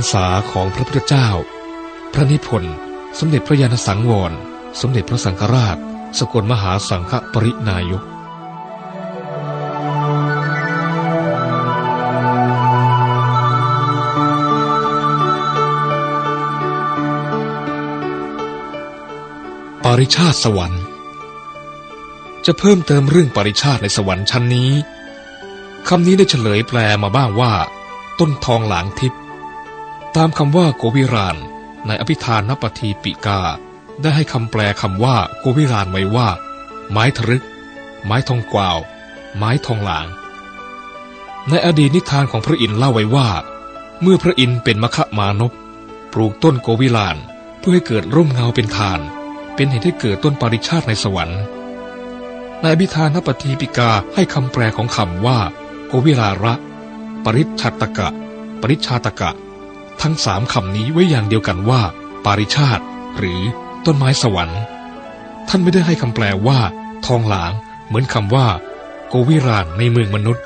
รรษาของพระพุทธเจ้า พระนิพนธ์ สมเด็จพระยาณสังวร สมเด็จพระสังฆราช สกลมหาสังฆปรินายกปริชาติสวรรค์ จะเพิ่มเติมเรื่องปริชาติในสวรรค์ชั้นนี้คำนี้ได้เฉลยแปลมาบ้างว่า ต้นทองหลางทิพย์ ตามคำว่าโกวิรานในอภิธานนปทีปิกา ได้ให้คำแปลคำว่าโกวิรานไว้ว่า ไม้ทรึก ไม้ทองกวาว ไม้ทองหลาง ในอดีตนิทานของพระอินทร์เล่าไว้ว่า เมื่อพระอินทร์เป็นมคะมานพปลูกต้นโกวิลานเพื่อให้เกิดร่มเงาเป็นทาน เป็นเหตุให้เกิดต้นปาริชาติในสวรรค์ในอภิธานนปทีปิกาให้คำแปลของคำว่า โกวิลาระ ปริชาตกะ ปริชาตกะ ทั้งสามคำนี้ไว้อย่างเดียวกันว่า ปาริชาติ หรือต้นไม้สวรรค์ ท่านไม่ได้ให้คำแปลว่า ทองหลาง เหมือนคำว่า โกวิรานในเมืองมนุษย์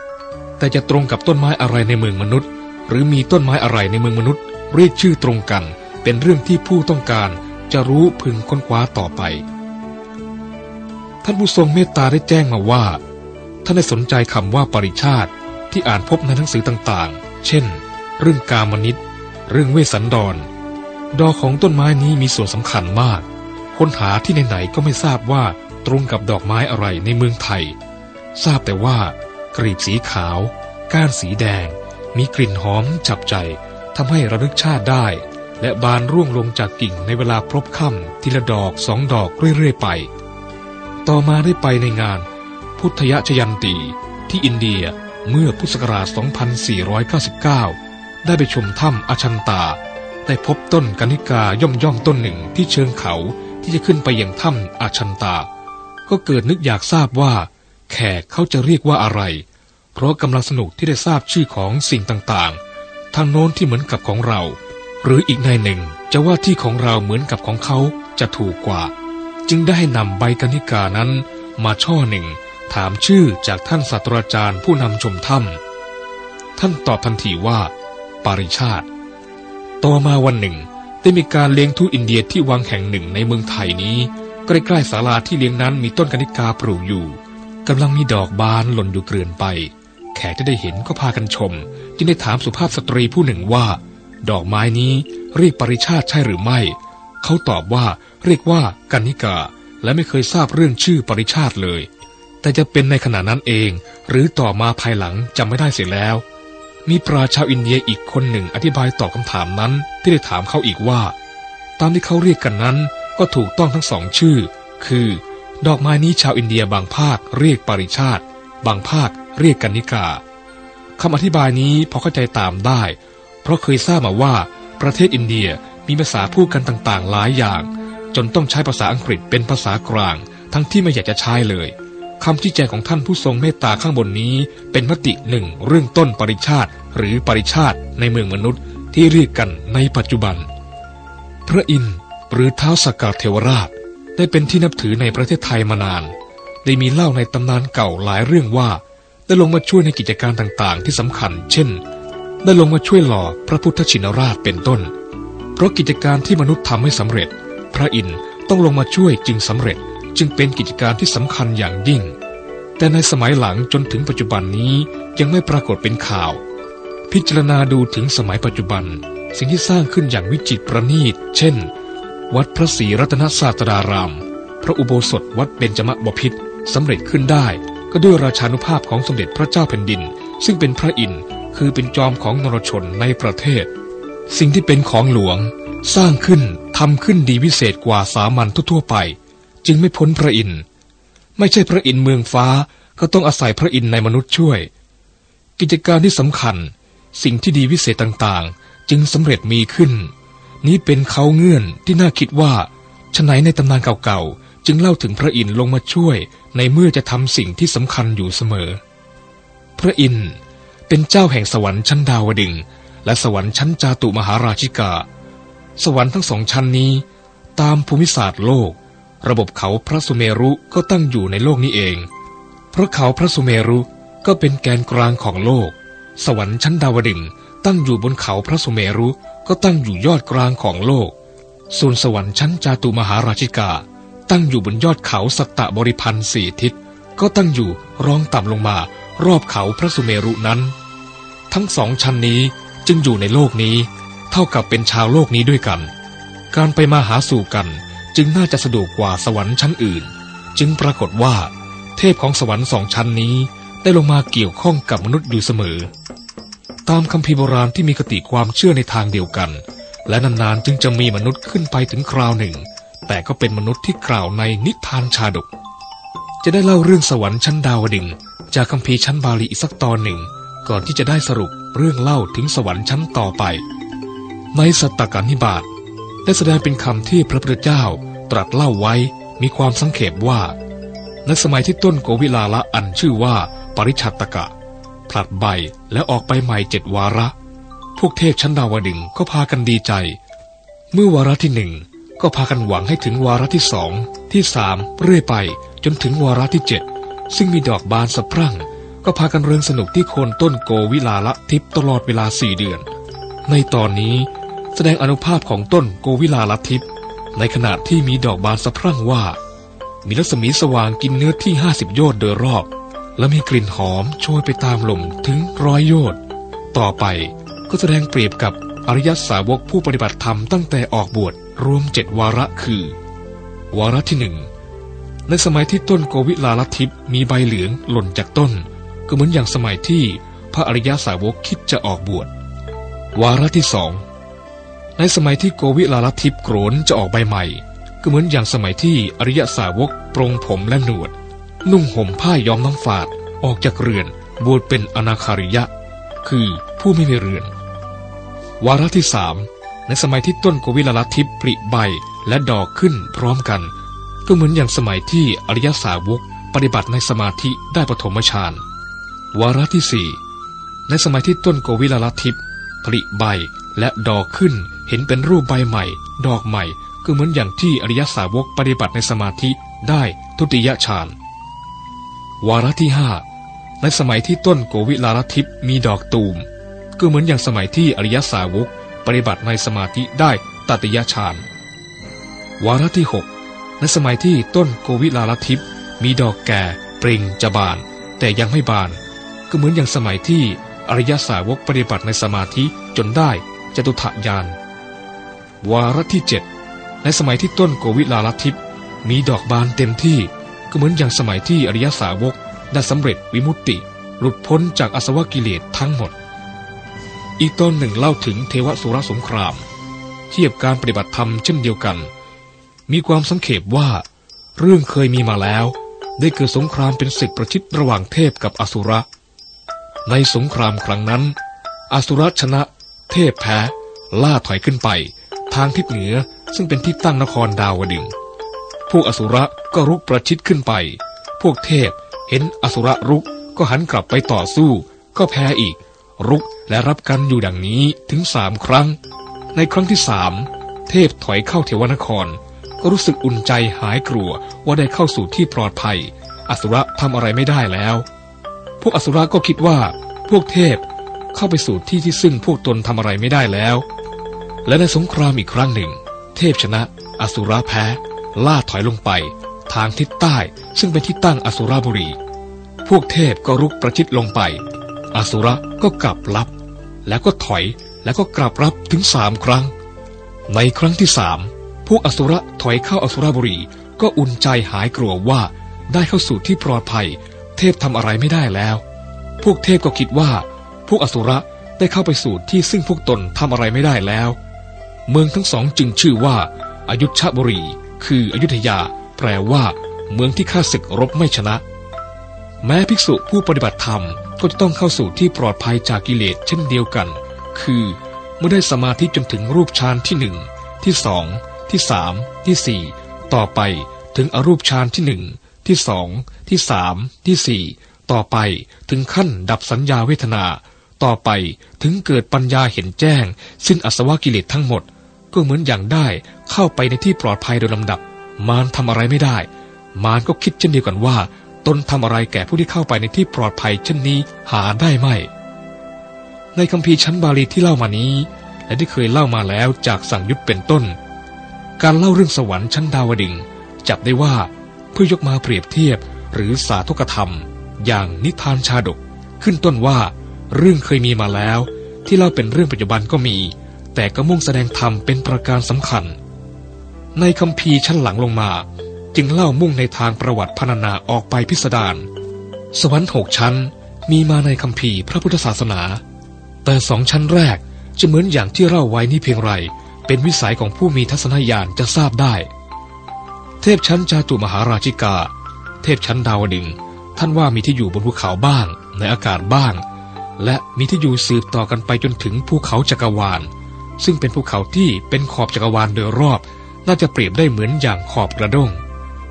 แต่จะตรงกับต้นไม้อะไรในเมืองมนุษย์ หรือมีต้นไม้อะไรในเมืองมนุษย์ เรียกชื่อตรงกัน เป็นเรื่องที่ผู้ต้องการจะรู้พึงค้นคว้าต่อไป ท่านผู้ทรงเมตตาได้แจ้งมาว่า ท่านได้สนใจคำว่าปริชาติที่อ่านพบในหนังสือต่างๆ เช่น เรื่องกามนิต เรื่องเวสันดร ดอกของต้นไม้นี้มีส่วนสำคัญมาก ค้นหาที่ไหนๆก็ไม่ทราบว่าตรงกับดอกไม้อะไรในเมืองไทย ทราบแต่ว่ากรีบสีขาว ก้านสีแดง มีกลิ่นหอมจับใจทำให้ระลึกชาติได้ และบานร่วงลงจากกิ่งในเวลาพรบค่ำทีละดอกสองดอกเรื่อยๆไป ต่อมาได้ไปในงาน พุทธยชยันตีที่อินเดียเมื่อพุทธศักราช 2499 ได้ไปชมถ้ำอาชันตา ได้พบต้นกนิกาย่อมย่อมต้นหนึ่งที่เชิงเขาที่จะขึ้นไปยังถ้ำอาชันตา ก็เกิดนึกอยากทราบว่า แขกเขาจะเรียกว่าอะไร เพราะกำลังสนุกที่ได้ทราบชื่อของสิ่งต่างๆ ทางโน้นที่เหมือนกับของเรา หรืออีกในหนึ่งจะว่าที่ของเราเหมือนกับของเขาจะถูกกว่า จึงได้นำใบกนิกานั้น มาช่อหนึ่ง ถามชื่อจากท่านศาสตราจารย์ผู้นำชมถ้ำท่านตอบทันทีว่า ปาริชาติ ต่อมาวันหนึ่ง ได้มีการเลี้ยงทูตอินเดียที่วังแห่งหนึ่งในเมืองไทยนี้ ใกล้ๆศาลาที่เลี้ยงนั้นมีต้นกนิกาปลูกอยู่กำลังมีดอกบานหล่นอยู่เกลื่อนไป แขกที่ได้เห็นก็พากันชม จึงได้ถามสุภาพสตรีผู้หนึ่งว่า ดอกไม้นี้เรียกปริชาติใช่หรือไม่ เขาตอบว่าเรียกว่ากันนิกา และไม่เคยทราบเรื่องชื่อปริชาติเลย แต่จะเป็นในขณะนั้นเอง หรือต่อมาภายหลังจำไม่ได้เสียแล้ว มีปราชาวอินเดียอีกคนหนึ่งอธิบายตอบคำถามนั้นที่ได้ถามเขาอีกว่า ตามที่เขาเรียกกันนั้นก็ถูกต้องทั้งสองชื่อ คือ ดอกไม้นี้ชาวอินเดียบางภาคเรียกปริชาติ บางภาคเรียกกันนิกาคำอธิบายนี้พอเข้าใจตามได้ เพราะเคยทราบมาว่าประเทศอินเดียมีภาษาพูดกันต่างๆ หลายอย่าง จนต้องใช้ภาษาอังกฤษเป็นภาษากลาง ทั้งที่ไม่อยากจะใช้เลย คำชี้แจงของท่านผู้ทรงเมตตาข้างบนนี้เป็นมติหนึ่งเรื่องต้นปริชาติหรือปริชาติในเมืองมนุษย์ที่เรียกกันในปัจจุบัน พระอินทร์หรือเท้าสกกัดเทวราช ได้เป็นที่นับถือในประเทศไทยมานาน ได้มีเล่าในตำนานเก่าหลายเรื่องว่า ได้ลงมาช่วยในกิจการต่างๆ ที่สำคัญ เช่น ได้ลงมาช่วยหล่อพระพุทธชินราชเป็นต้น เพราะกิจการที่มนุษย์ทำให้สำเร็จ พระอินทร์ต้องลงมาช่วยจึงสำเร็จ จึงเป็นกิจการที่สำคัญอย่างยิ่ง แต่ในสมัยหลังจนถึงปัจจุบันนี้ยังไม่ปรากฏเป็นข่าว พิจารณาดูถึงสมัยปัจจุบัน สิ่งที่สร้างขึ้นอย่างวิจิตรประณีต เช่น วัดพระศรีรัตนศาสดาราม พระอุโบสถวัดเบญจมบพิตรสำเร็จขึ้นได้ ก็ด้วยราชานุภาพของสมเด็จพระเจ้าแผ่นดิน ซึ่งเป็นพระอินทร์คือเป็นจอมของนรชนในประเทศ สิ่งที่เป็นของหลวง สร้างขึ้นทำขึ้นดีวิเศษกว่าสามัญทั่วไป จึงไม่พ้นพระอินทร์ไม่ใช่พระอินทร์เมืองฟ้าก็ต้องอาศัยพระอินทร์ในมนุษย์ช่วย กิจการที่สำคัญ สิ่งที่ดีวิเศษต่างๆ จึงสำเร็จมีขึ้น นี้เป็นเขาเงื่อนที่น่าคิดว่าฉไหนในตำนานเก่าๆ จึงเล่าถึงพระอินทร์ลงมาช่วย ในเมื่อจะทำสิ่งที่สำคัญอยู่เสมอ พระอินทร์เป็นเจ้าแห่งสวรรค์ชั้นดาวดึงและสวรรค์ชั้นจาตุมหาราชิกา สวรรค์ทั้งสองชั้นนี้ ตามภูมิศาสตร์โลก ระบบเขาพระสุเมรุก็ตั้งอยู่ในโลกนี้เอง เพราะเขาพระสุเมรุก็เป็นแกนกลางของโลก สวรรค์ชั้นดาวดึงตั้งอยู่บนเขาพระสุเมรุก็ตั้งอยู่ยอดกลางของโลก ส่วนสวรรค์ชั้นจาตุมหาราชิกา ตั้งอยู่บนยอดเขาสัตตบริพันธ์สี่ทิศ ก็ตั้งอยู่รองต่ำลงมารอบเขาพระสุเมรุนั้น ทั้งสองชั้นนี้จึงอยู่ในโลกนี้ เท่ากับเป็นชาวโลกนี้ด้วยกัน การไปมาหาสู่กัน จึงน่าจะสะดวกกว่าสวรรค์ชั้นอื่น จึงปรากฏว่า เทพของสวรรค์สองชั้นนี้ได้ลงมาเกี่ยวข้องกับมนุษย์อยู่เสมอ ตามคำพีโบราณที่มีกติความเชื่อในทางเดียวกัน และนานๆจึงจะมีมนุษย์ขึ้นไปถึงคราวหนึ่ง แต่ก็เป็นมนุษย์ที่กล่าวในนิทานชาดก จะได้เล่าเรื่องสวรรค์ชั้นดาวดึงจากคำพีชั้นบาลีอีกสักตอนหนึ่ง ก่อนที่จะได้สรุปเรื่องเล่าถึงสวรรค์ชั้นต่อไป ในสตตกานิบาต ได้แสดงเป็นคำที่พระพุทธเจ้าตรัสเล่าไว้มีความสังเขปว่าในสมัยที่ต้นโกวิลาละอันชื่อว่าปริชัตตกะผลัดใบและออกไปใหม่เจ็ดวาระ พวกเทพชั้นดาวดึงก็พากันดีใจ เมื่อวาระที่หนึ่งก็พากันหวังให้ถึงวาระที่สองที่สามเรื่อยไปจนถึงวาระที่เจ็ดซึ่งมีดอกบานสะพรั่ง ก็พากันเริงสนุกที่โคนต้นโกวิลาละทิพตลอดเวลาสี่เดือน ในตอนนี้ แสดงอนุภาพของต้นโกวิลาละทิพในขณะที่มีดอกบานสะพรั่งว่า มีรัศมีสว่างกินเนื้อที่ห้าสิบโยชน์โดยรอบ และมีกลิ่นหอมโชยไปตามลมถึงร้อยโยชน์ต่อไปก็แสดงเปรียบกับอริยสาวกผู้ปฏิบัติธรรมตั้งแต่ออกบวชรวมเจ็ดวาระคือ วาระที่หนึ่งในสมัยที่ต้นโกวิลาลทิพมีใบเหลืองหล่นจากต้น ก็เหมือนอย่างสมัยที่พระอริยสาวกคิดจะออกบวชวาระที่สอง ในสมัยที่โกวิลาลทิพโกรนจะออกใบใหม่ ก็เหมือนอย่างสมัยที่อริยสาวกปรงผมและหนวด นุ่งห่มผ้าย้อมน้ำฝาด ออกจากเรือนบวชเป็นอนาคาริยะ คือผู้ไม่มีเรือน วาระที่สามในสมัยที่ต้นโกวิลาลทิพปริใบและดอกขึ้นพร้อมกัน ก็เหมือนอย่างสมัยที่อริยสาวกปฏิบัติในสมาธิได้ปฐมฌานวาระที่สี่ในสมัยที่ต้นโกวิลาลทิพผลิใบและดอกขึ้น เห็นเป็นรูปใบใหม่ ดอกใหม่ก็เหมือนอย่างที่อริยสาวกปฏิบัติในสมาธิได้ทุติยฌานวาระที่ห้าในสมัยที่ต้นโกวิลาลทิพมีดอกตูมก็เหมือนอย่างสมัยที่อริยสาวกปฏิบัติในสมาธิได้ตติยฌานวาระที่หกในสมัยที่ต้นโกวิลาลทิพมีดอกแก่ปล่งจะบาน แต่ยังไม่บาน ก็เหมือนอย่างสมัยที่อริยสาวกปฏิบัติในสมาธิจนได้จตุถยาน วาระที่เจ็ดในสมัยที่ต้นโกวิลาลทิพมีดอกบานเต็มที่ก็เหมือนอย่างสมัยที่อริยสาวกได้สำเร็จวิมุตติ หลุดพ้นจากอสวกิเลสทั้งหมด อีกตอนหนึ่งเล่าถึงเทวสุรสงคราม เทียบการปฏิบัติธรรมเช่นเดียวกัน มีความสังเขปว่า เรื่องเคยมีมาแล้ว ได้เกิดสงครามเป็นศึกประชิดระหว่างเทพกับอสุรในสงครามครั้งนั้น อสุรชนะ เทพแพ้ล่าถอยขึ้นไป ทางทิศเหนือซึ่งเป็นที่ตั้งนครดาวดึงพวกอสุรก็รุกประชิดขึ้นไป พวกเทพเห็นอสุรรุกก็หันกลับไปต่อสู้ ก็แพ้อีก รุกและรับกันอยู่ดังนี้ถึงสามครั้ง ในครั้งที่สามเทพถอยเข้าเทวนคร ก็รู้สึกอุ่นใจหายกลัวว่าได้เข้าสู่ที่ปลอดภัย อสุรทำอะไรไม่ได้แล้ว พวกอสุรก็คิดว่า พวกเทพเข้าไปสู่ที่ที่ซึ่งพวกตนทำอะไรไม่ได้แล้ว และในสงครามอีกครั้งหนึ่ง เทพชนะ อสุราแพ้ ล่าถอยลงไป ทางทิศใต้ซึ่งเป็นที่ตั้งอสุราบุรี พวกเทพก็รุกประชิดลงไป อสุรก็กลับรับ แล้วก็ถอยแล้วก็กลับรับถึงสามครั้ง ในครั้งที่สามพวกอสุรถอยเข้าอสุราบุรี ก็อุ่นใจหายกลัวว่าได้เข้าสู่ที่ปลอดภัย เทพทำอะไรไม่ได้แล้ว พวกเทพก็คิดว่า พวกอสุระได้เข้าไปสู่ที่ซึ่งพวกตนทำอะไรไม่ได้แล้ว เมืองทั้งสองจึงชื่อว่าอายุชบุรี คืออยุธยา แปลว่า เมืองที่ข้าศึกรบไม่ชนะ แม้ภิกษุผู้ปฏิบัติธรรมก็จะต้องเข้าสู่ที่ปลอดภัยจากกิเลสเช่นเดียวกัน คือ เมื่อได้สมาธิจนถึงรูปฌานที่หนึ่งที่สองที่สามที่สี่ต่อไปถึงอรูปฌานที่หนึ่งที่สองที่สามที่สี่ต่อไปถึงขั้นดับสัญญาเวทนา ต่อไปถึงเกิดปัญญาเห็นแจ้ง สิ้นอสวกิเลสทั้งหมด ก็เหมือนอย่างได้เข้าไปในที่ปลอดภัยโดยลำดับ มารทำอะไรไม่ได้ มารก็คิดเช่นเดียวกันว่าตนทำอะไรแก่ผู้ที่เข้าไปในที่ปลอดภัยเช่นนี้หาได้ไหมในคัมภีร์ชั้นบาลีที่เล่ามานี้ และที่เคยเล่ามาแล้วจากสั่งยุทธเป็นต้น การเล่าเรื่องสวรรค์ชั้นดาวดึงจับได้ว่าเพื่อยกมาเปรียบเทียบหรือสาธกธรรม อย่างนิทานชาดก ขึ้นต้นว่า เรื่องเคยมีมาแล้ว ที่เล่าเป็นเรื่องปัจจุบันก็มี แต่ก็มุ่งแสดงธรรมเป็นประการสำคัญ ในคัมภีชั้นหลังลงมา จึงเล่ามุ่งในทางประวัติพรรณนาออกไปพิสดารสวรรค์หกชั้นมีมาในคัมภีพระพุทธศาสนา แต่สองชั้นแรกจะเหมือนอย่างที่เล่าไว้นี้เพียงไร เป็นวิสัยของผู้มีทัศนญาณจะทราบได้ เทพชั้นจาตุมหาราชิกา เทพชั้นดาวดึงท่านว่ามีที่อยู่บนภูเขาบ้าง ในอากาศบ้าง และมีที่อยู่สืบต่อกันไปจนถึงภูเขาจักรวาล ซึ่งเป็นภูเขาที่เป็นขอบจักรวาลโดยรอบ น่าจะเปรียบได้เหมือนอย่างขอบกระด้ง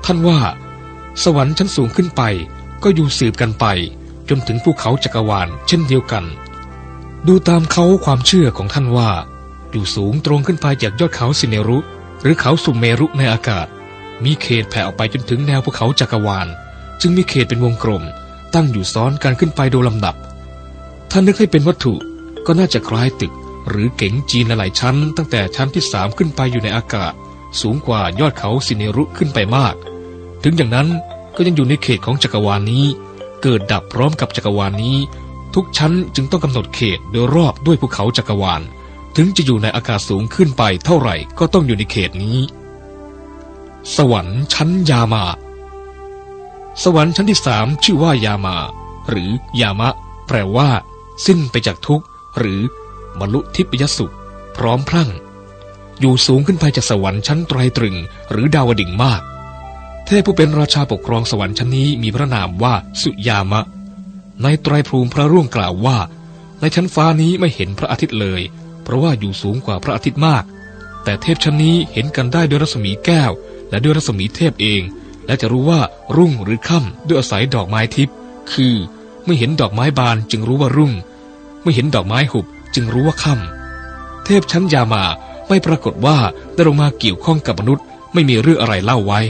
ท่านว่า สวรรค์ชั้นสูงขึ้นไป ก็อยู่สืบกันไป จนถึงภูเขาจักรวาลเช่นเดียวกัน ดูตามเขาความเชื่อของท่านว่า อยู่สูงตรงขึ้นไปจากยอดเขาสิเนรุ หรือเขาสุมเมรุในอากาศ มีเขตแผ่ออกไปจนถึงแนวภูเขาจักรวาล จึงมีเขตเป็นวงกลม ตั้งอยู่ซ้อนกันขึ้นไปโดยลำดับ ท่านนึกให้เป็นวัตถุก็น่าจะคล้ายตึก หรือเก๋งจีนหลายชั้น ตั้งแต่ชั้นที่สามขึ้นไปอยู่ในอากาศ สูงกว่ายอดเขาสิเนรุขึ้นไปมาก ถึงอย่างนั้นก็ยังอยู่ในเขตของจักรวาลนี้ เกิดดับพร้อมกับจักรวาลนี้ ทุกชั้นจึงต้องกำหนดเขตโดยรอบด้วยภูเขาจักรวาล ถึงจะอยู่ในอากาศสูงขึ้นไปเท่าไหร่ก็ต้องอยู่ในเขตนี้ สวรรค์ชั้นยามา สวรรค์ชั้นที่สามชื่อว่ายามา หรือยามะ แปลว่า สิ้นไปจากทุกข์ หรือ บรรลุทิพยสุข พร้อมพรั่ง อยู่สูงขึ้นไปจากสวรรค์ชั้นไตรตรึง หรือดาวดิ่งมาก เทพผู้เป็นราชาปกครองสวรรค์ชั้นนี้มีพระนามว่าสุยามะ ในไตรภูมิพระร่วงกล่าวว่า ในชั้นฟ้านี้ไม่เห็นพระอาทิตย์เลย เพราะว่าอยู่สูงกว่าพระอาทิตย์มาก แต่เทพชั้นนี้เห็นกันได้ด้วยรัศมีแก้ว และด้วยรัศมีเทพเอง และจะรู้ว่ารุ่งหรือค่ำด้วยอาศัยดอกไม้ทิพย์คือเมื่อเห็นดอกไม้บานจึงรู้ว่ารุ่ง เมื่อเห็นดอกไม้หุบ จึงรู้ว่าค่ำเทพชั้นยามาไม่ปรากฏว่าได้ลงมาเกี่ยวข้องกับมนุษย์ไม่มีเรื่องอะไรเล่าไว้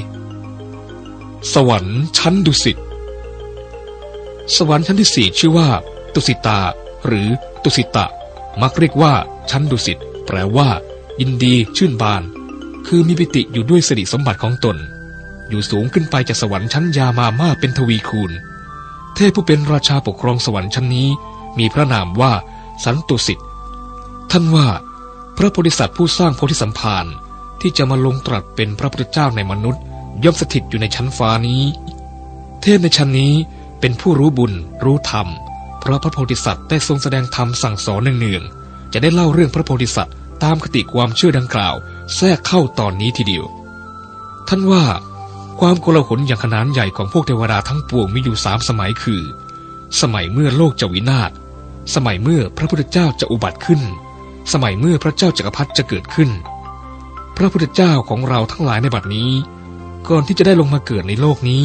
สวรรค์ชั้นดุสิตสวรรค์ชั้นที่สี่ชื่อว่า ตุสิตา หรือตุสิตะ มักเรียกว่า ชั้นดุสิตแปลว่า ยินดีชื่นบาน คือมีปิติอยู่ด้วยสิริสมบัติของตน อยู่สูงขึ้นไปจากสวรรค์ชั้นยามามากเป็นทวีคูณ เทพผู้เป็นราชาปกครองสวรรค์ชั้นนี้ มีพระนามว่า สันตุสิตท่านว่าพระโพธิสัตว์ผู้สร้างโพธิสัมภารที่จะมาลงตรัสเป็นพระพุทธเจ้าในมนุษย์ ย่อมสถิตอยู่ในชั้นฟ้านี้ เทพในชั้นนี้เป็นผู้รู้บุญรู้ธรรม เพราะพระโพธิสัตว์ได้ทรงแสดงธรรมสั่งสอนเนืองๆจะได้เล่าเรื่องพระโพธิสัตว์ตามคติความเชื่อดังกล่าว แทรกเข้าตอนนี้ทีเดียว ท่านว่าความโกลาหลอย่างขนาดใหญ่ของพวกเทวดาทั้งปวงมีอยู่สามสมัยคือ สมัยเมื่อโลกจะวินาศ สมัยเมื่อพระพุทธเจ้าจะอุบัติขึ้น สมัยเมื่อพระเจ้าจักรพรรดิจะเกิดขึ้น พระพุทธเจ้าของเราทั้งหลายในบัดนี้ ก่อนที่จะได้ลงมาเกิดในโลกนี้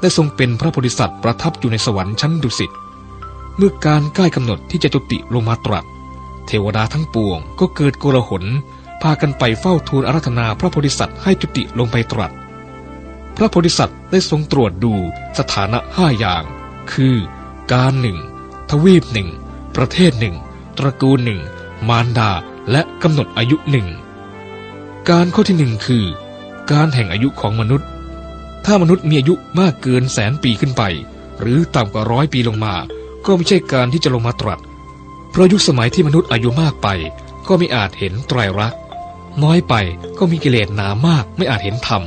ได้ทรงเป็นพระโพธิสัตว์ประทับอยู่ในสวรรค์ชั้นดุสิต เมื่อการใกล้กำหนดที่จะจุติลงมาตรัส เทวดาทั้งปวงก็เกิดโกลาหลพากันไปเฝ้าทูลอารัธนาพระโพธิสัตว์ให้จุติลงไปตรัส พระโพธิสัตว์ได้ทรงตรวจดูสถานะห้าอย่าง คือ การหนึ่งทวีปหนึ่ง ประเทศหนึ่ง ตระกูลหนึ่ง มารดา และกำหนดอายุหนึ่ง การข้อที่หนึ่งคือ การแห่งอายุของมนุษย์ ถ้ามนุษย์มีอายุมากเกินแสนปีขึ้นไป หรือต่ำกว่าร้อยปีลงมา ก็ไม่ใช่การที่จะลงมาตรัส เพราะยุคสมัยที่มนุษย์อายุมากไป ก็ไม่อาจเห็นไตรรักษ์น้อยไปก็มีกิเลสหนามากไม่อาจเห็นธรรม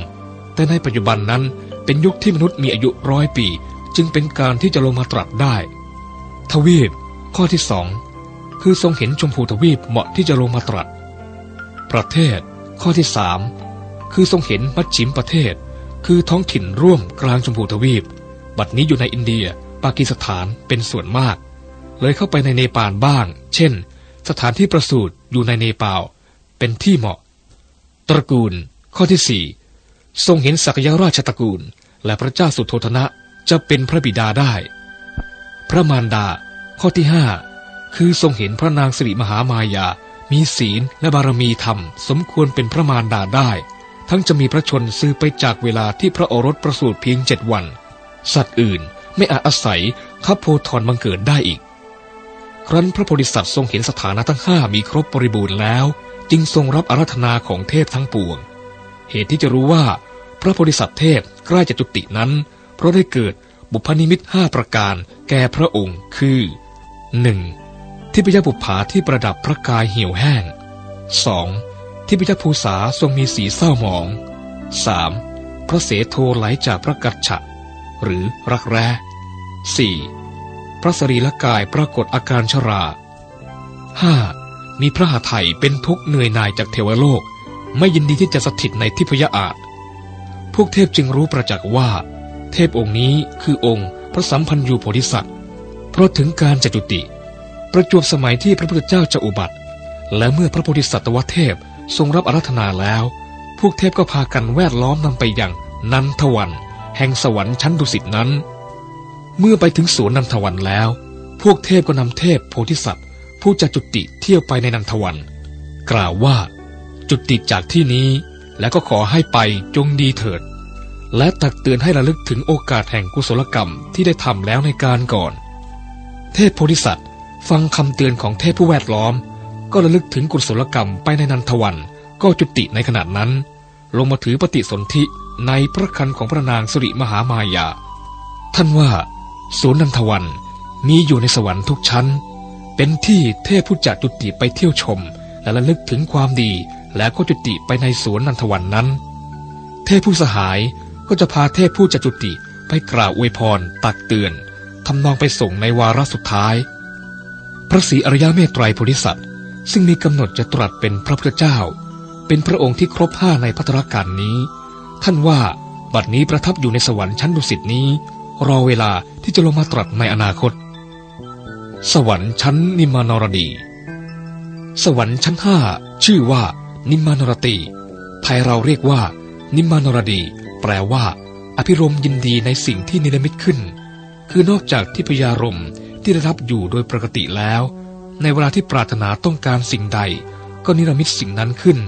แต่ในปัจจุบันนั้นเป็นยุคที่มนุษย์มีอายุร้อยปี จึงเป็นการที่จะลงมาตรัสได้ ทวีป ข้อที่สองคือทรงเห็นชมพูทวีปเหมาะที่จะลงมาตรัส ประเทศ ข้อที่สามคือทรงเห็นมัชชิมประเทศ คือท้องถิ่นร่วมกลางชมพูทวีป บัดนี้อยู่ในอินเดีย ปากีสถานเป็นส่วนมาก เลยเข้าไปในเนปาลบ้าง เช่น สถานที่ประสูติอยู่ในเนปาลเป็นที่เหมาะ ตระกูล ข้อที่สี่ทรงเห็นศักยราชตระกูล และพระเจ้าสุโธธนะจะเป็นพระบิดาได้ พระมารดา ข้อที่ห้าคือทรงเห็นพระนางสิริมหามายา มีศีลและบารมีธรรม สมควรเป็นพระมารดาได้ ทั้งจะมีพระชนซื้อไปจากเวลาที่พระโอรสประสูติเพียงเจ็ดวัน สัตว์อื่นไม่อาจอาศัยข้าโพธรบังเกิดได้อีก ครั้นพระโพธิสัตว์ทรงเห็นสถานะทั้งห้ามีครบบริบูรณ์แล้ว จึงทรงรับอารัธนาของเทพทั้งปวง เหตุที่จะรู้ว่า พระโพธิสัตว์เทพใกล้จะจุตินั้น เพราะได้เกิดบุพนิมิตห้าประการแก่พระองค์คือ 1. ที่พยาบุปผาที่ประดับพระกายเหี่ยวแห้ง 2. ที่พยาภูษาทรงมีสีเศร้าหมอง 3. พระเสโทไหลจากพระกัจฉะหรือรักแร้ 4. พระสรีละกายปรากฏอาการชรา 5. มีพระหทัยเป็นทุกข์เหนื่อยหน่ายจากเทวโลก ไม่ยินดีที่จะสถิตในทิพยอาจพวกเทพจึงรู้ประจักษ์ว่า เทพองค์นี้คือองค์พระสัมพันธ์ยูโพธิสัตว เพราะถึงการจตุติ ประจวบสมัยที่พระพุทธเจ้าจะอุบัติ และเมื่อพระโพธิสัตวเทพทรงรับอารัธนาแล้ว พวกเทพก็พากันแวดล้อมนำไปยังนันทวัน แห่งสวรรค์ชั้นดุสิตนั้น เมื่อไปถึงสวนนันทวันแล้ว พวกเทพก็นำเทพโพธิสัตว์ ผู้จะจุติเที่ยวไปในนันทวัน กล่าวว่าจุติจากที่นี้และก็ขอให้ไปจงดีเถิด และตักเตือนให้ระลึกถึงโอกาสแห่งกุศลกรรมที่ได้ทำแล้วในการก่อน เทพโพธิสัตว์ฟังคำเตือนของเทพผู้แวดล้อม ก็ระลึกถึงกุศลกรรมไปในนันทวัน ก็จุติในขณะนั้น ลงมาถือปฏิสนธิในพระคันของพระนางสุริมหามายา ท่านว่าสวนนันทวันมีอยู่ในสวรรค์ทุกชั้น เป็นที่เทพผู้จัดจุติไปเที่ยวชม และระลึกถึงความดีแล้วก็จุติไปในสวนนันทวันนั้น เทพผู้สหายก็จะพาเทพผู้จัดจุติไปกล่าวอวยพรตักเตือน ทำนองไปส่งในวาระสุดท้าย พระศรีอริยเมตไตรโพธิสัตว์ ซึ่งมีกำหนดจะตรัสเป็นพระพุทธเจ้า เป็นพระองค์ที่ครบห้าในพัทรการนี้ ท่านว่าบัดนี้ประทับอยู่ในสวรรค์ชั้นดุสิตนี้ รอเวลาที่จะลงมาตรัสในอนาคต สวรรค์ชั้นนิมมานรดี สวรรค์ชั้นห้าชื่อว่า นิมมานรตีไทยเราเรียกว่า นิมมานรดี แปลว่า อภิรมยินดีในสิ่งที่นิรมิตขึ้น คือนอกจากทิพยารมที่ได้รับอยู่โดยปกติแล้ว ในเวลาที่ปรารถนาต้องการสิ่งใด ก็นิรมิตสิ่งนั้นขึ้น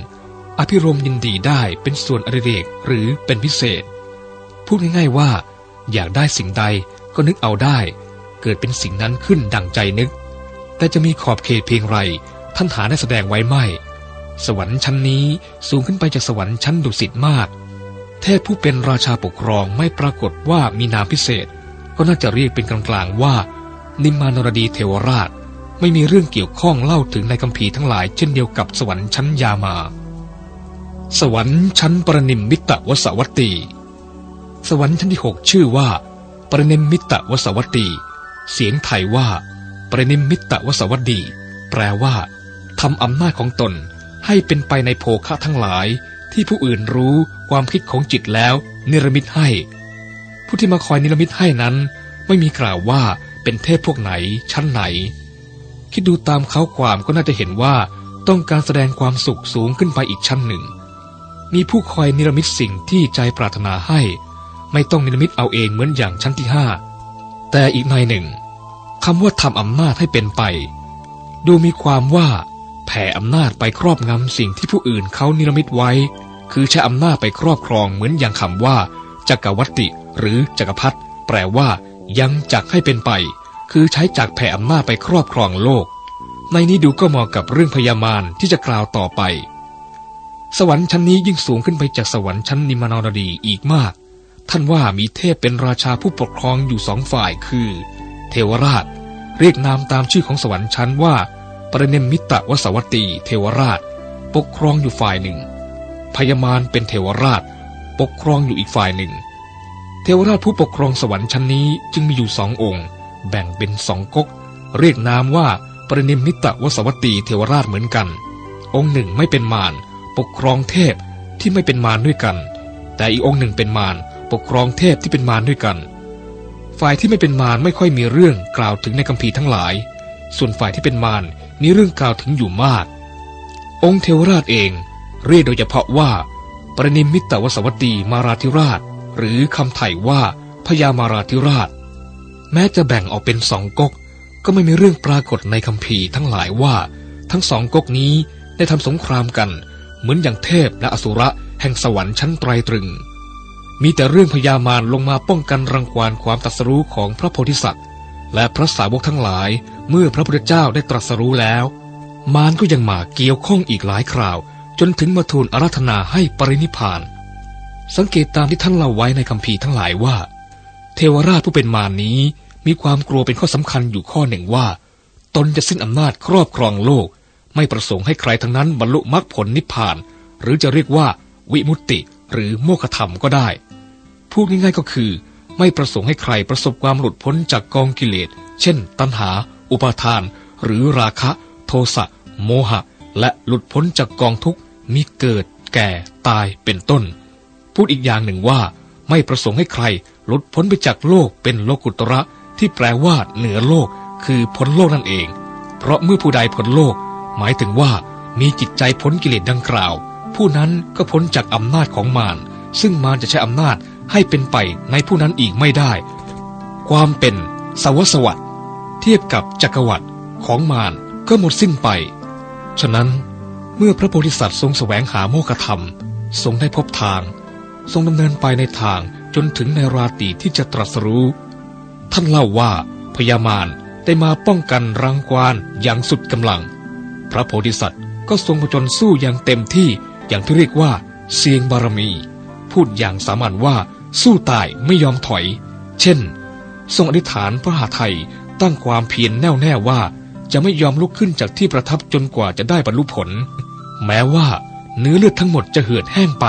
อภิรมยินดีได้เป็นส่วนอดิเรกหรือเป็นพิเศษ พูดง่ายๆว่า อยากได้สิ่งใดก็นึกเอาได้ เกิดเป็นสิ่งนั้นขึ้นดังใจนึก แต่จะมีขอบเขตเพียงไรท่านหาได้แสดงไว้ไม่ สวรรค์ชั้นนี้สูงขึ้นไปจากสวรรค์ชั้นดุสิตมาก เทพผู้เป็นราชาปกครองไม่ปรากฏว่ามีนามพิเศษ ก็น่าจะเรียกเป็นกลางๆว่า นิมมานรดีเทวราช ไม่มีเรื่องเกี่ยวข้องเล่าถึงในคัมภีร์ทั้งหลายเช่นเดียวกับสวรรค์ชั้นยามา สวรรค์ชั้นปรนิมมิตะวสวัตตีสวรรค์ชั้นที่หกชื่อว่า ปรนิมมิตะวสวัตตีเสียงไทยว่า ปรนิมมิตวสวัตดีแปลว่าทำอำนาจของตนให้เป็นไปในโภคะทั้งหลายที่ผู้อื่นรู้ความคิดของจิตแล้ว นิรมิตให้ ผู้ที่มาคอยนิรมิตให้นั้น ไม่มีกล่าวว่าเป็นเทพพวกไหนชั้นไหน คิดดูตามเค้าความก็น่าจะเห็นว่าต้องการแสดงความสุขสูงขึ้นไปอีกชั้นหนึ่ง มีผู้คอยนิรมิตสิ่งที่ใจปรารถนาให้ ไม่ต้องนิรมิตเอาเองเหมือนอย่างชั้นที่ห้าแต่อีกในหนึ่งคำว่าทำอำนาจให้เป็นไป ดูมีความว่าแผ่อำนาจไปครอบงำสิ่งที่ผู้อื่นเขานิรมิตไว้ คือใช้อำนาจไปครอบครองเหมือนอย่างคำว่าจักรวัติ หรือจักรพรรดิแปลว่า ยังจักให้เป็นไป คือใช้จักแผ่อำนาจไปครอบครองโลก ในนี้ดูก็เหมาะกับเรื่องพยามารที่จะกล่าวต่อไป สวรรค์ชั้นนี้ยิ่งสูงขึ้นไปจากสวรรค์ชั้นนิมานรดีอีกมาก ท่านว่ามีเทพเป็นราชาผู้ปกครองอยู่สองฝ่ายคือ เทวราช เรียกนามตามชื่อของสวรรค์ชั้นว่าปรเนมมิตะวสวัตตีเทวราช ปกครองอยู่ฝ่ายหนึ่งพยามารเป็นเทวราช ปกครองอยู่อีกฝ่ายหนึ่ง เทวราชผู้ปกครองสวรรค์ชั้นนี้จึงมีอยู่สององค์ แบ่งเป็นสองก๊ก เรียกนามว่าปรเนมมิตะวสวัตีเทวราชเหมือนกัน องค์หนึ่งไม่เป็นมารปกครองเทพที่ไม่เป็นมารด้วยกัน แต่อีกองค์หนึ่งเป็นมารปกครองเทพที่เป็นมารด้วยกัน ฝ่ายที่ไม่เป็นมารไม่ค่อยมีเรื่องกล่าวถึงในคัมภีร์ทั้งหลาย ส่วนฝ่ายที่เป็นมารมีเรื่องกล่าวถึงอยู่มาก องค์เทวราชเอง เรียกโดยเฉพาะว่า ปรินิมมิตวสวัตีมาราธิราช หรือคำไถ่ว่าพญามาราธิราช แม้จะแบ่งออกเป็นสองก๊ก ก็ไม่มีเรื่องปรากฏในคัมภีทั้งหลายว่า ทั้งสองก๊กนี้ได้ทำสงครามกัน เหมือนอย่างเทพและอสุระแห่งสวรรค์ชั้นไตรตรึง มีแต่เรื่องพญามารลงมาป้องกันรังควานความตรัสรู้ของพระโพธิสัตว์ และพระสาวกทั้งหลายเมื่อพระพุทธเจ้าได้ตรัสรู้แล้ว มารก็ยังมาเกี่ยวข้องอีกหลายคราว จนถึงมาทูลอาราธนาให้ปรินิพพาน สังเกตตามที่ท่านเล่าไว้ในคำพีทั้งหลายว่า เทวราชผู้เป็นมารนี้มีความกลัวเป็นข้อสำคัญอยู่ข้อหนึ่งว่า ตนจะสิ้นอำนาจครอบครองโลก ไม่ประสงค์ให้ใครทั้งนั้นบรรลุมรรคผลนิพพาน หรือจะเรียกว่าวิมุตติ หรือโมฆะธรรมก็ได้ พูดง่ายๆก็คือ ไม่ประสงค์ให้ใครประสบความหลุดพ้นจากกองกิเลส เช่น ตัณหา อุปาทาน หรือราคะ โทสะโมหะ และหลุดพ้นจากกองทุกข์มีเกิดแก่ตายเป็นต้น พูดอีกอย่างหนึ่งว่าไม่ประสงค์ให้ใครหลุดพ้นไปจากโลกเป็นโลกุตระที่แปลว่าเหนือโลก คือพ้นโลกนั่นเอง เพราะเมื่อผู้ใดพ้นโลก หมายถึงว่ามีจิตใจพ้นกิเลสดังกล่าว ผู้นั้นก็พ้นจากอำนาจของมารซึ่งมารจะใช้อำนาจให้เป็นไปในผู้นั้นอีกไม่ได้ ความเป็นสวสวัตเทียบกับจักรวรรดิของมารก็หมดสิ้นไป ฉะนั้นเมื่อพระโพธิสัตว์ทรงแสวงหาโมกธรรม ทรงได้พบทาง ทรงดำเนินไปในทางจนถึงในราตรีที่จะตรัสรู้ ท่านเล่าว่าพญามารได้มาป้องกันรังควานอย่างสุดกำลัง พระโพธิสัตว์ก็ทรงผจญสู้อย่างเต็มที่อย่างที่เรียกว่า เสียงบารมี พูดอย่างสามัญว่าสู้ตายไม่ยอมถอย เช่น ทรงอธิษฐานพระหาไทยตั้งความเพียรแน่วแน่ว่า จะไม่ยอมลุกขึ้นจากที่ประทับจนกว่าจะได้บรรลุผล แม้ว่าเนื้อเลือดทั้งหมดจะเหือดแห้งไป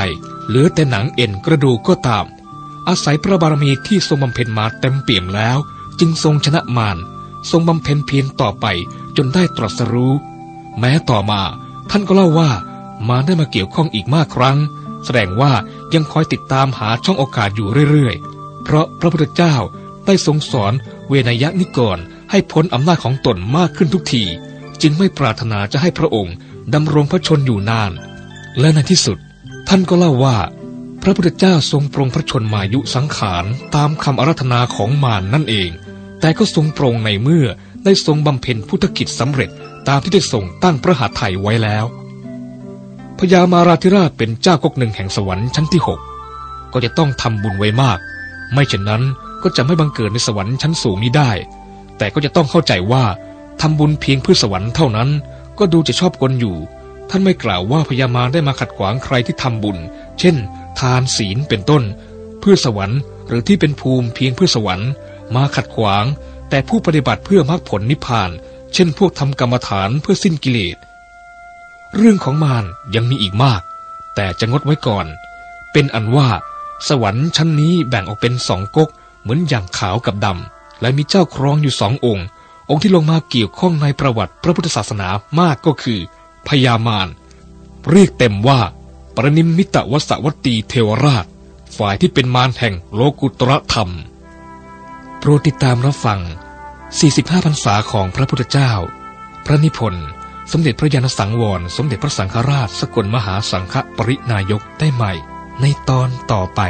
หลือแต่หนังเอ็นกระดูกก็ตาม อาศัยพระบารมีที่ทรงบำเพ็ญมาเต็มเปี่ยมแล้ว จึงทรงชนะมารทรงบำเพ็ญเพียรต่อไปจนได้ตรัสรู้ แม้ต่อมาท่านก็เล่าว่ามารได้มาเกี่ยวข้องอีกมากครั้ง แสดงว่ายังคอยติดตามหาช่องโอกาสอยู่เรื่อยๆ เพราะพระพุทธเจ้าได้ทรงสอนเวนยนิกรให้พ้นอำนาจของตนมากขึ้นทุกที จึงไม่ปรารถนาจะให้พระองค์ดำรงพระชนอยู่นาน และในที่สุด ท่านก็เล่าว่า พระพุทธเจ้าทรงปรงพระชนมายุสังขารตามคำอารัธนาของมารนนั่นเอง แต่ก็ทรงปรงในเมื่อได้ทรงบำเพ็ญพุทธกิจสำเร็จตามที่ได้ทรงตั้งพระหัตถ์ไถ่ไว้แล้วพญามาราธิราชเป็นเจ้ากกหนึ่งแห่งสวรรค์ชั้นที่หกก็จะต้องทำบุญไว้มาก ไม่เช่นนั้นก็จะไม่บังเกิดในสวรรค์ชั้นสูงนี้ได้ แต่ก็จะต้องเข้าใจว่าทำบุญเพียงเพื่อสวรรค์เท่านั้น ก็ดูจะชอบกลอยู่ ท่านไม่กล่าวว่าพญามารได้มาขัดขวางใครที่ทำบุญ เช่น ทานศีลเป็นต้น เพื่อสวรรค์ หรือที่เป็นภูมิเพียงเพื่อสวรรค์ มาขัดขวาง แต่ผู้ปฏิบัติเพื่อมรรคผลนิพพาน เช่น พวกทำกรรมฐานเพื่อสิ้นกิเลส เรื่องของมารยังมีอีกมาก แต่จะงดไว้ก่อน เป็นอันว่า สวรรค์ชั้นนี้แบ่งออกเป็นสองก๊กเหมือนอย่างขาวกับดำและมีเจ้าครองอยู่สององค์ องค์ที่ลงมาเกี่ยวข้องในประวัติพระพุทธศาสนามากก็คือ พญามารเรียกเต็มว่า ปรนิมมิตวสวัตตีเทวราช ฝ่ายที่เป็นมารแห่งโลกุตรธรรม โปรดติดตามรับฟัง 45พรรษาของพระพุทธเจ้า พระนิพนธ์ สมเด็จพระยาณสังวร สมเด็จพระสังฆราช สกลมหาสังฆปรินายกได้ใหม่ ในตอนต่อไป